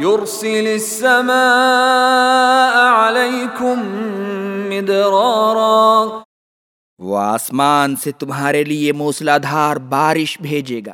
يرسل السماء عليكم مدرارا. وہ آسمان سے تمہارے لیے موسلادھار بارش بھیجے گا۔